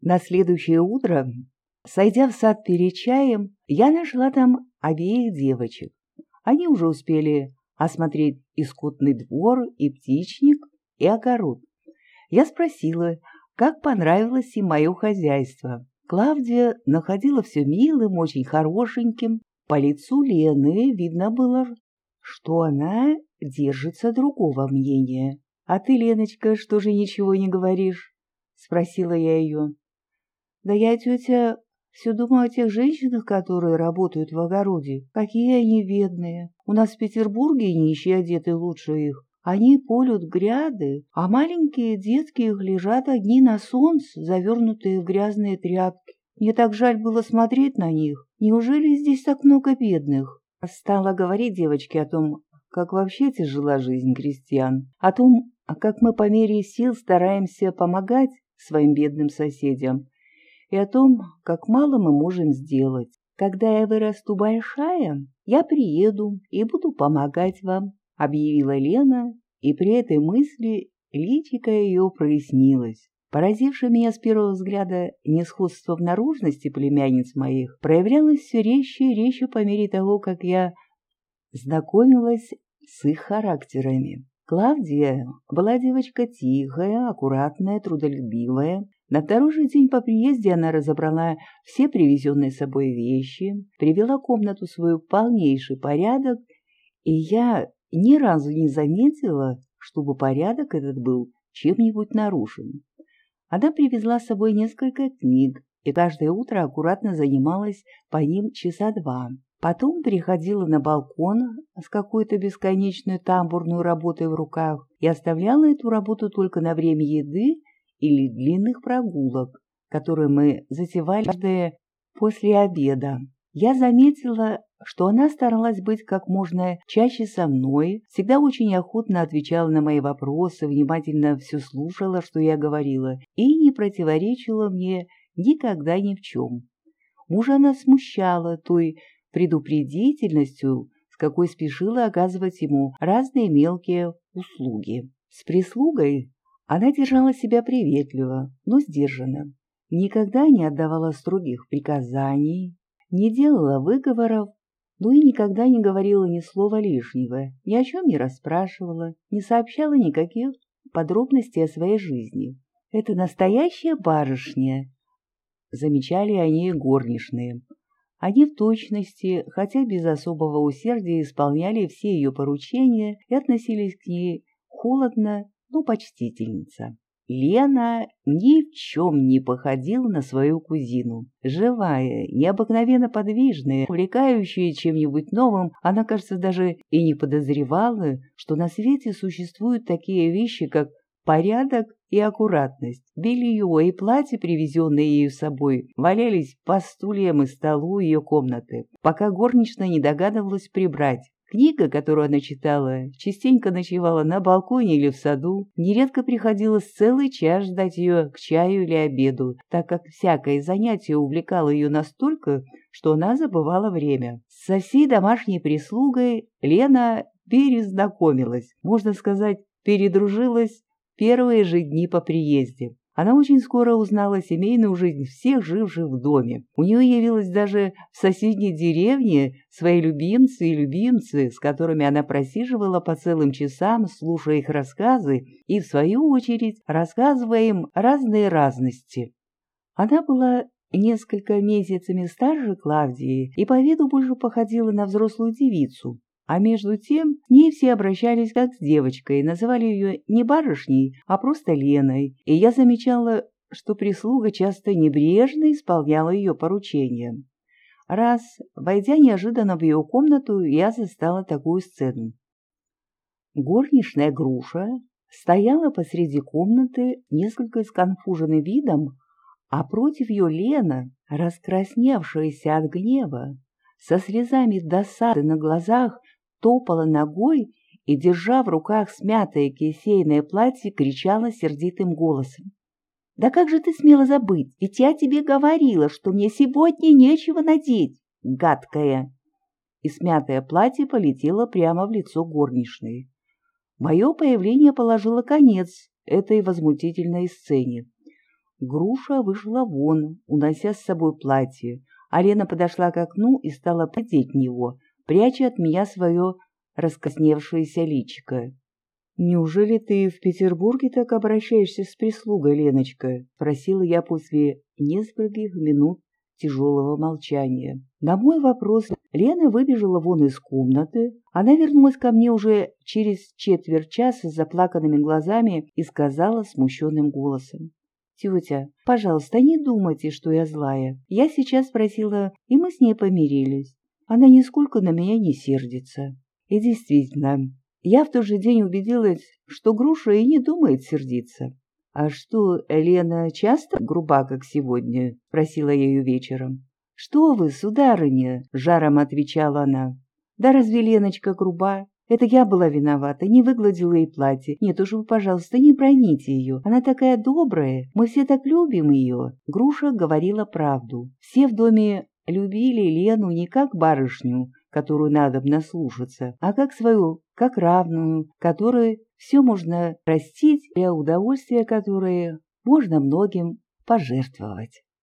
На следующее утро, сойдя в сад перед чаем, я нашла там обеих девочек. Они уже успели осмотреть и скотный двор, и птичник, и огород. Я спросила, как понравилось им мое хозяйство. Клавдия находила все милым, очень хорошеньким. По лицу Лены видно было, что она держится другого мнения. «А ты, Леночка, что же ничего не говоришь?» — спросила я ее. Да я, тетя, все думаю о тех женщинах, которые работают в огороде. Какие они бедные. У нас в Петербурге нищие одеты лучше их. Они полют гряды, а маленькие детки их лежат одни на солнце, завернутые в грязные тряпки. Мне так жаль было смотреть на них. Неужели здесь так много бедных? Стала говорить девочке о том, как вообще тяжела жизнь крестьян, о том, как мы по мере сил стараемся помогать своим бедным соседям, и о том, как мало мы можем сделать. Когда я вырасту большая, я приеду и буду помогать вам, объявила Лена, и при этой мысли личико ее прояснилось. Поразившее меня с первого взгляда несходство в наружности племянниц моих проявлялось все резче и резче по мере того, как я знакомилась с их характерами. Клавдия была девочка тихая, аккуратная, трудолюбивая, на второй же день по приезде она разобрала все привезенные с собой вещи, привела комнату в полнейший порядок, и я ни разу не заметила, чтобы порядок этот был чем-нибудь нарушен. Она привезла с собой несколько книг, и каждое утро аккуратно занималась по ним часа два. Потом переходила на балкон с какой-то бесконечной тамбурной работой в руках и оставляла эту работу только на время еды или длинных прогулок, которые мы затевали каждое после обеда. Я заметила, что она старалась быть как можно чаще со мной, всегда очень охотно отвечала на мои вопросы, внимательно все слушала, что я говорила, и не противоречила мне никогда ни в чем. Мужа она смущала той предупредительностью, с какой спешила оказывать ему разные мелкие услуги. С прислугой она держала себя приветливо, но сдержанно, никогда не отдавала строгих приказаний, не делала выговоров, но и никогда не говорила ни слова лишнего, ни о чем не расспрашивала, не сообщала никаких подробностей о своей жизни. Это настоящая барышня, замечали они горничные. Они в точности, хотя без особого усердия, исполняли все ее поручения и относились к ней холодно ну, почтительница. Лена ни в чем не походила на свою кузину. Живая, необыкновенно подвижная, увлекающая чем-нибудь новым, она, кажется, даже и не подозревала, что на свете существуют такие вещи, как порядок и аккуратность. Белье и платье, привезенные ею с собой, валялись по стульям и столу ее комнаты, пока горничная не догадывалась прибрать. Книга, которую она читала, частенько ночевала на балконе или в саду, нередко приходилось целый час ждать ее к чаю или обеду, так как всякое занятие увлекало ее настолько, что она забывала время. Со всей домашней прислугой Лена перезнакомилась, можно сказать, передружилась первые же дни по приезде. Она очень скоро узнала семейную жизнь всех живших в доме. У нее явилась даже в соседней деревне свои любимцы и любимцы, с которыми она просиживала по целым часам, слушая их рассказы и, в свою очередь, рассказывая им разные разности. Она была несколько месяцами старше Клавдии и по виду больше походила на взрослую девицу. А между тем к ней все обращались как с девочкой, называли ее не барышней, а просто Леной, и я замечала, что прислуга часто небрежно исполняла ее поручения. Раз, войдя неожиданно в ее комнату, я застала такую сцену. Горничная груша стояла посреди комнаты, несколько сконфуженной видом, а против ее Лена, раскрасневшаяся от гнева, со слезами досады на глазах, топала ногой и, держа в руках смятое кисейное платье, кричала сердитым голосом. «Да как же ты смела забыть? Ведь я тебе говорила, что мне сегодня нечего надеть, гадкая!» И смятое платье полетело прямо в лицо горничной. Мое появление положило конец этой возмутительной сцене. Груша вышла вон, унося с собой платье, а Лена подошла к окну и стала придеть него, пряча от меня свое раскосневшееся личико. «Неужели ты в Петербурге так обращаешься с прислугой, Леночка?» — спросила я после нескольких минут тяжелого молчания. На мой вопрос Лена выбежала вон из комнаты. Она вернулась ко мне уже через четверть часа с заплаканными глазами и сказала смущенным голосом. «Тетя, пожалуйста, не думайте, что я злая. Я сейчас спросила, и мы с ней помирились. Она нисколько на меня не сердится». И действительно, я в тот же день убедилась, что Груша и не думает сердиться. «А что, Лена часто груба, как сегодня?» — спросила я ее вечером. «Что вы, сударыня?» — жаром отвечала она. «Да разве Леночка груба? Это я была виновата, не выгладила ей платье. Нет уж вы, пожалуйста, не броните ее. Она такая добрая, мы все так любим ее». Груша говорила правду. Все в доме любили Лену не как барышню, которую надо наслушаться, а как свою, как равную, которой все можно простить для удовольствия, которое можно многим пожертвовать.